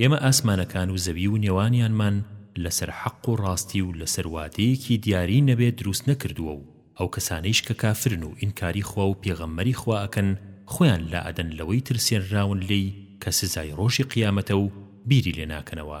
ئێمە ئاسمانەکان و زەوی و نێوانیانمان لەسەر حەق و ڕاستی و لەسەر وادەیەکی دیاری نەبێ دروست نەکردووە و ئەو کەسانەیش کە کافرن و ئینکاری خوا و پێغەمبەری خوا ئەکەن خۆیان لائەدەن لەوەی ترسێنراون لێی کە سزای ڕۆژی قیامەتە و بیری لێناکەنەوە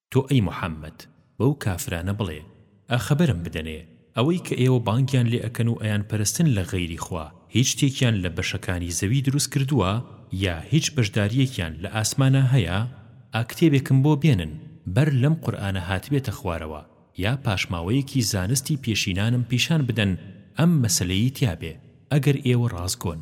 تۆ ئەی موحەممەد بەو کافرانە بڵێ، ئا خەبەرم بدەنێ، ئەوەی کە ئێوە بانگیان لێ ئەکەن و ئەیان پەرستن لە غەیری خوا، هیچ شتێکیان لە بەشەکانی زەوی دروست کردووە؟ یا هیچ بەشدارییەکیان لە ئاسمانا هەیە؟ ئا کتێبێکم بۆ بێنن بەر لەم قورئانە هاتبێتە خوارەوە، یا پاشماوەیەکی زانستی پێشینانم پیشان بدەن ئەم مەسەلەیی تیا بێ، ئەگەر ئێوە ڕاستگۆن.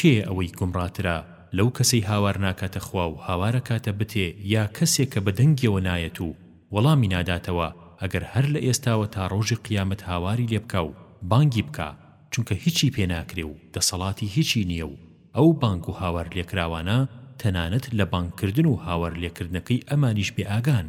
کێیە ئەوەی گومڕاترە لەو کەسەی هاوار ناکاتە خوا و هاوار ئەکاتە بتێ یا کەسێ کە بە دەنگیەوە نایەت و وەڵامی ناداتەوە ئەگەر هەر لە ئێستاوە تا ڕۆژی قیامەت هاواری لێ بکا و بانگی بکا چونکە هیچی پێ ناکرێ و دەسەڵاتی هیچی نیە و ئەو بانگ و هاوار لێکراوانە تەنانەت لە بانگ کردن و هاوار لێکردنەکەی ئەمانیش بێ ئاگان.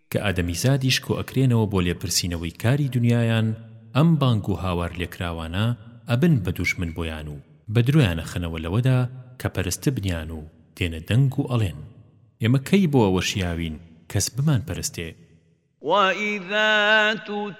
کە ئادەمیزادیش کۆئەکرێنەوە بۆ لێپرسینەوەی کاری دونیایان ئەم بانگ و هاوار لێکراوانە ئەبن بە دوژمن بۆیان و بە درۆیان ئەخەنەوە لەوەدا کە پەرستبنیان و دێنە دەنگ و ئەڵێن ئێمە کەی بۆ ئەوە شیاوین کەس بمانپەرستێ وَإِذَا تُتْلَىٰ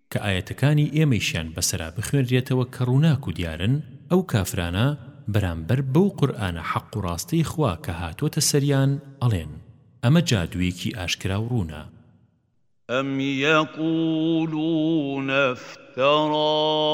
کە ئایەتەکانی ئێمەیشیان بەسەرا بخوێنرێتەوە کە ڕووناک و دیارن، ئەو کافرانە بەرامبەر بەو قورئانە حەق و ڕاستەی خوا کە هاتووەتە سەریان ئەڵێن، ئەمە جادوویەکی ئاشکرا و ڕوونە. ئەم یەقولون افتراه.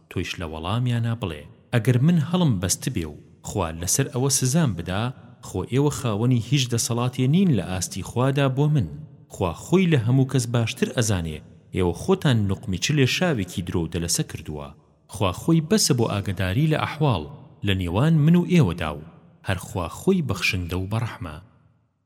تۆیش لە وەڵامیانا بڵێ، ئەگەر من هەڵم بەستبێ و خوا لەسەر ئەوە سزام بدا، خۆ ئێوە خاوەنی هیچ دەسەڵاتێ نین لە ئاستی خوادا بۆ من، خوا خۆی لە هەموو کەس باشتر ئەزانێ ئێوە خۆتان نوقمی چ لێشاوێکی درۆ و دەلەسە کردووە. خوا خۆی بەسە بۆ ئاگەداری لە ئەحواڵ لە نێوان من و ئێوەدا و هەر خوا خۆی بەخشندە و بەڕەحمە.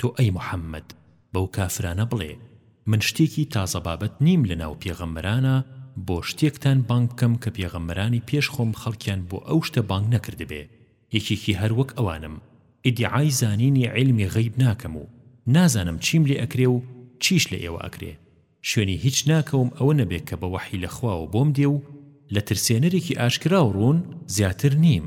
تۆ ئەی محمد بەو کافرانە بڵێ من شتێکی تازە بابەت نیم لەناو پێغەمبەرانا بۆ شتێکتان بانگ بکەم کە پێغەمبەرانی پێش خۆم خەڵکیان بۆ ئەو شتە بانگ نەکردبێ یەکێکی هەر وەک ئەوانم ئیدیعای زانینی عیلمی غەیب ناکەم و نازانم چیم لێ ئەکرێ و چیش لە ئێوە ئەکرێ شوێنی هیچ ناکەوم ئەوە نەبێ کە بە وەحی لە خواوە بۆم دێ و لە ترسێنەرێکی ئاشکرا و ڕوون زیاتر نیم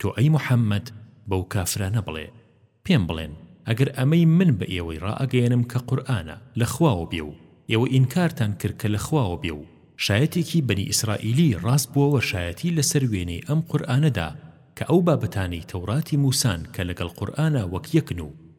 تۆ ئەی محەممەد بەو کافرانە بڵێ، پێم بڵێن، ئەگەر ئەمەی من بە ئێوەی ڕائەگەیەنم کە قورئانە، لە خواوە بێ و ئێوە ئینکارتان کرد کە لە خواوە بێ و شایەتێکی بەنی ئیسرائیلی ڕاست بووەوە شایەتی لەسەر وێنەی ئەم قورئانەدا کە ئەو بابەتانەی تەوڕاتی مووسان کە لەگەڵ قورئانا وەک یەکن و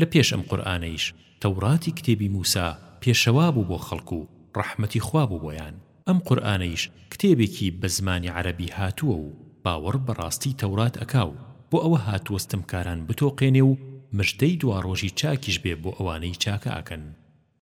لە پێش ئەم قورئانەیش تەوڕاتی کتێبی موسا پێشەوا بوو بۆ خەڵک و ڕەحمەتی خوا بوو بۆیان ئەم قورئانەیش کتێبێکی بە زمانی عەرەبی هاتووە و باوەڕ بە ڕاستی تەورات ئەکا و بۆ ئەوە هاتووە ستمکاران بتۆقێنێ و مژدەی دواڕۆژی چاکیش بێ بۆ ئەوانەی چاکە ئەکەن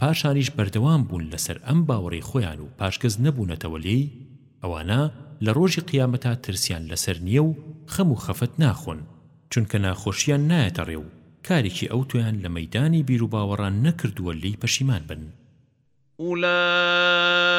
پاشانیش بەردەوام بوون لەسەر ئەم باوەڕەی خۆیان و پاشگەز نەبوونەتەوە لێی، ئەوانە لە ڕۆژی قیامەتا ترسیان لەسەر نییە و خەم و خەفەت ناخۆن، چونکە ناخۆشیان نایەتە ڕێ و کارێکی ئەوتۆیان لە مەیدانی بیروباوەڕا نەکردووە لێی پەشیمان بن. ئولائیک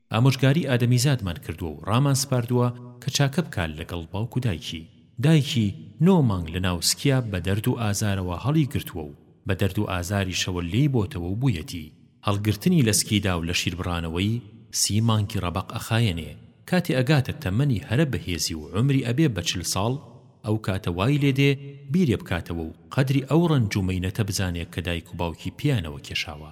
ئامۆژگاری ئادەمیزادمان کردووە و ڕامان سپاردووە کە چاکە بکات لەگەڵ باوک و دایکی. دایکی نۆ مانگ لە ناو سکیا بە دەرد و ئازارەوە هەڵی گرتووە و بە دەرد و ئازاریشەوە لێی بۆتەوە و بوویەتی. هەڵگرتنی لە سکیدا و لە شیربڕانەوەی، سی مانگی ڕەبەق ئەخایەنێ. کاتێ ئەگاتە تەمەنی هەرە بەهێزی و عومری ئەبێ بە چل ساڵ، ئەو کاتە وای لێ دێ بیرێ بکاتەوە و قەدری ئەو ڕەنج و مەینەتە بزانێ کە دایک و باوکی پێیانەوە کێشاوە.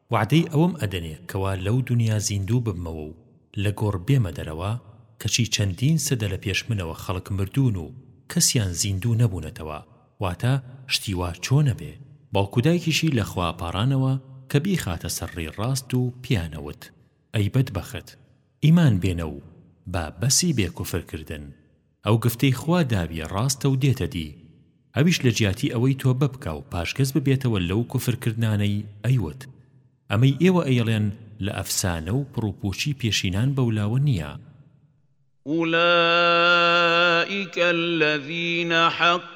وەعدەی ئەوەم ئەدەنێ کەوا لەو دونیا زیندوو ببمەوە و لە گۆڕ بێمە دەرەوە، کەچی چەندین سەدە لە پێش منەوە خەڵک مردوون و کەسیان زیندوو نەبوونەتەوە، واتە شتی وا چۆن ئەبێ؟ باوکو دایکیشی لە خوا پاڕانەوە کە بیخاتە سەر ڕێی ڕاست و پێیانە وت، ئەی بەدبەخت! ئیمان بێنە و با بەسی بێ کوفر کردن! ئەو گفتەی خوا داویە ڕاستە و دێتە دی ئەویش لە جیاتی ئەوەی تۆبە بکا و پاشگەز ببێتەوە لەو کوفر کردنانەی ئەیوت ئەمەی ئێوە ئەیڵێن لە ئەفسانە و پڕوپوچی پێشینان بەولاوە نیە. أولئک الذین حق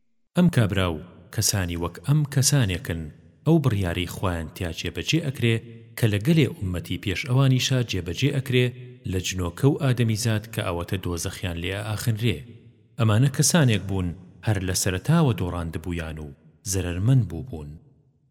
ئەم کابرا و کەسانی وەک ئەم کەسانێکن ئەو بڕیارەی خوایان تیا جێ بەجێ ئەکرێ کە لە گەلێ ئوممەتی پێش ئەوانیشا جێ بەجێ ئەکرێ لە جنۆکە و ئادەمیزاد کە ئەوەتە دۆزەخیان لێ ئەئاخنرێ ئەمانە کەسانێک بوون هەر لە سەرەتاوە دۆڕاندبوویان و زەرەرمەند بووبوون.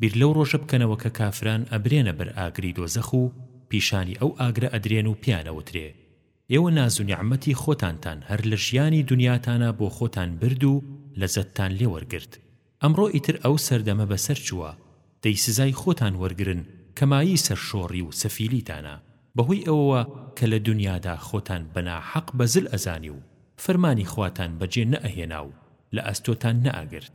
بیر لەو ڕۆژە بکەنەوە کە کافران ئەبرێنە بەر ئاگری دۆزەخ و پیشانی ئەو ئاگرە ئەدرێن و پێیان ئەوترێ ئێوە ناز و نیعمەتی خۆتانتان هەر لە ژیانی دونیاتانا بۆ خۆتان برد و لەزەتتان لێ وەرگرت ئەمڕۆ ئیتر ئەو سەردەمە بەسەر چووە دەی سزای خۆتان وەرگرن کە مایەی سەرشۆڕی و سەفیلیتانە بەهۆی ئەوەوە کە لە دونیادا خۆتان بە ناحەق بەزل ئەزانی و فەرمانی خواتان بەجێ نەئەهێنا و لە ئەستۆتان نەئەگرت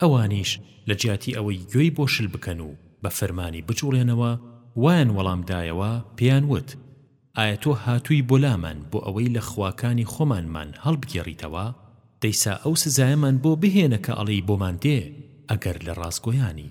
ئەوانیش لە جیاتی ئەوەی گوێی بۆ شل بکەن و بە فرمانی بجوڵێنەوە وایان وەڵام دایەوە پێیان وت، ئایا تۆ هاتووی بۆ لامان بۆ ئەوەی لە خواکانی خۆمانمان هەڵبگێڕیتەوە؟ دەی سا ئەو سزایەمان بۆ بهێنە کە ئەڵێی بۆمان دێ، ئەگەر لە ڕاستگۆیانی.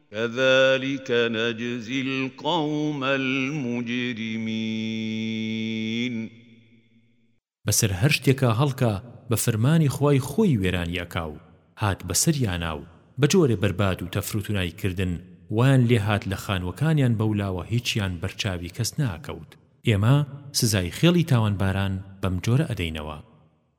کذلک نجزی القوم المجرمین. بەسەر هەر شتێکا هەڵکا بە فەرمانی خوای خۆی وێرانی ئەکا و هات بەسەریانا و بە جۆرێ بەرباد و تەفروتونایی کردن وایان لێ هات لە خانوەکانیان بەولاوە هیچیان بەرچاوی کەس نەئەکەوت ئێمە سزای خێڵی تاوانباران بەمجۆرە ئەدەینەوە.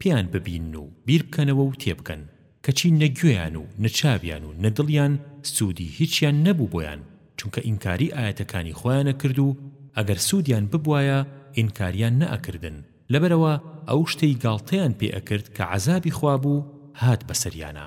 پێیان ببینن و بیربکەنەوە و تێبگەن کەچی نە گوێیان و نە چاویان و نە دڵیان سوودی هیچیان نەبوو بۆیان چونکە ئینکاری ئایەتەکانی خۆیان ئەکرد و ئەگەر سوودیان ببوایە ئینکاریان نەئەکردن لەبەرئەوە ئەو شتەی گاڵتەیان پێ ئەکرد کە عەزابی خوا بوو هات بەسەریانا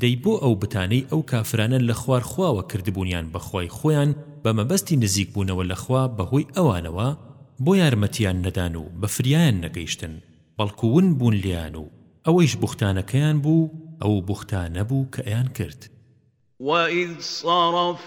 دەی بۆ ئەو بتانەی ئەو کافرانە لە خوار خواوە کردبوونیان بە خوای خۆیان بە مەبەستی نزیک بوونەوە لە خوا بە هۆی ئەوانەوە بۆ یارمەتیان نەدان و بە فریایان نەگەیشتن بەڵکو ون بوون لێیان و ئەوەیش بوختانەکەیان بوو ئەو بوختانە بوو کە ئەیان کرد. وَإِذْ صَرَفْنَا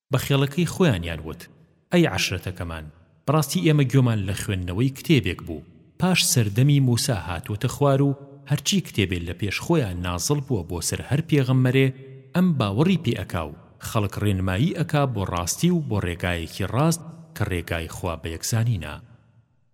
بە خێڵەکەی خۆیانیان وت، ئەی عەشرەتەکەمان، بەڕاستی ئێمە گوێمان لە خوێندنەوەی کتێبێک بوو، پاش سەردەمی موسا هاتووەتە خوار و هەرچی کتێبێ لە پێش خۆیان نازڵ بووە بۆ سەر هەر پێغەمبەرێ ئەم باوەڕی پێ ئەکا و خەڵک ڕێنمایی ئەکا بۆ ڕاستی و بۆ ڕێگایەکی ڕاست کە ڕێگای خوا بەیەکزانینە.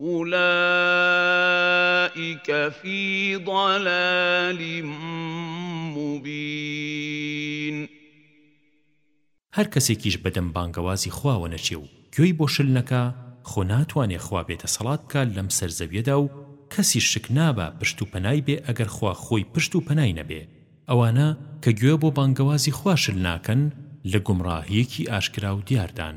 اولئک فی ضلال مبین هەر کەسێکیش بەدەم بانگەوازی خواوە نەچێ و گوێی بۆ شل نەکا خۆ ناتوانێ خوا بێدەسەڵات بکا لەم سەر زەویەدا و کەسیش شک نابا پشت و پەنای بێ ئەگەر خوا خۆی پشت و پەنای نەبێ ئەوانە کە گوێ بۆ بانگەوازی خوا شل ناکەن لە گومڕاهیەکی ئاشکرا و دیاردان.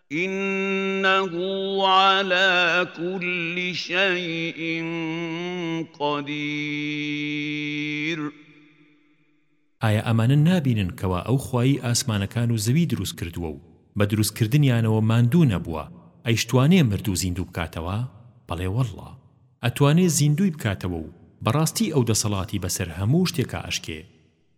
إِنَّهُ عَلَىٰ كُلِّ شَيْءٍ قَدِیرٌ ئایا ئەمانە نابینن کەوا ئەو خوایەی ئاسمانەکان و زەوی دروست کردووە و بە دروست کردنیانەوە ماندوو نەبووە ئەیشتوانێ مردوو زیندوو بکاتەوە؟ بەڵێ وەڵڵا ئەتوانێ زیندووی بکاتەوە و بەڕاستی ئەو دەسەڵاتی بەسەر هەموو شتێکا ئەشکێ.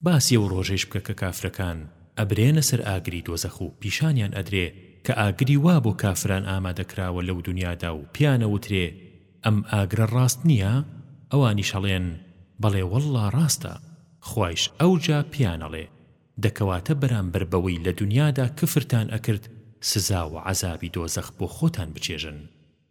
باسی ئەو ڕۆژەیش بکە کە کافرەکان ئەبرێنە سەر ئاگری دۆزەخ و پیشانیان ئەدرێ کە ئاگری وا بۆ کافران ئامادە کراوە لەو دونیادا و پێیان ئەوترێ ئەم ئاگرە ڕاست نییە؟ ئەوانیش ئەڵێن بەڵێ وەڵڵا ڕاستە خوایش ئەوجا پێیان ئەڵێ دە کەواتە بەرامبەر بەوەی لە دونیادا کفرتان ئەکرد سزا و عەزابی دۆزەخ بۆ خۆتان بچێژن.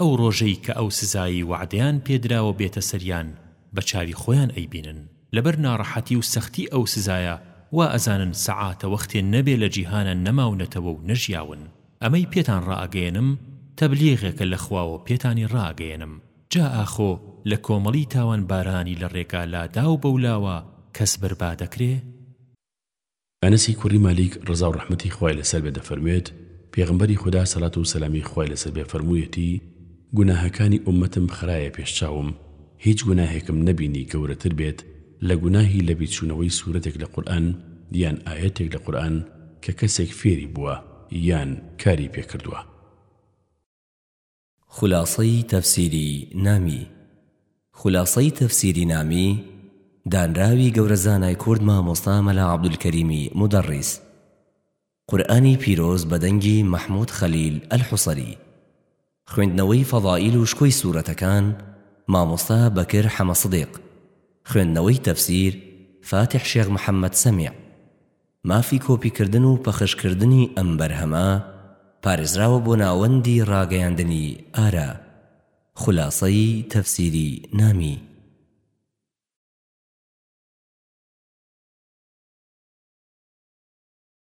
ئەو ڕۆژەی کە ئەو سزایەی وەعدەیان پێدراوە بێتە سەریان بە چاوی خۆیان ئەیبینن لەبەر ناڕەحەتی و سەختی ئەو سزایە وا ئەزانن سەعاتە وەختێ نەبێ لە جیهانا نەماونەتەوە و نەژیاون ئەمەی پێتان ڕائەگەیەنم تەبلیغێکە لە خواوە پێتانی ڕائەگەیەنم جا ئاخۆ لە کۆمەڵی تاوانبارانی لە ڕێگا لادا و بەولاوە کەس بەربادەکرێ؟ ئەنەسی کوڕی مالیک ڕەزاو ڕەحمەتی خوای لەسەر بێت دەفەرموێت، پێغەمبەری خودا سەلات و سەلامی خوای لەسەر بێ فەرموویەتی، گوناهەکانی ئوممەتم خرایە پێش چاوم هیچ گوناهێکم نەبینی گەورەتر بێت لە گوناهی لەبیرچوونەوەی سورەتێک لە قورئان یان ئایەتێک لە قورئان کە کەسێک فێری بووە یان کاری پێ کردووە. خولاسەی تەفسیری نامی خولاسەی تەفسیری نامی دانراوی گەورە زانای کورد مامۆستا مەلا عەبدولکەریمی مودەڕیس قورئانی پیرۆز بە دەنگی مەحمود خەلیل ئەلحوسەری خوێندنەوەی فەضائیل و شکۆی سورەتەکان مامۆستا بەکر حەمە سدیق خوێندنەوەی تەفسیر فاتح شێخ محەمەد سەمیع مافی کۆپیکردن و پەخشکردنی ئەم بەرهەمە پارێزراوە بۆ ناوەندی ڕاگەیاندنی ئارا خولاسەی تەفسیری نامی.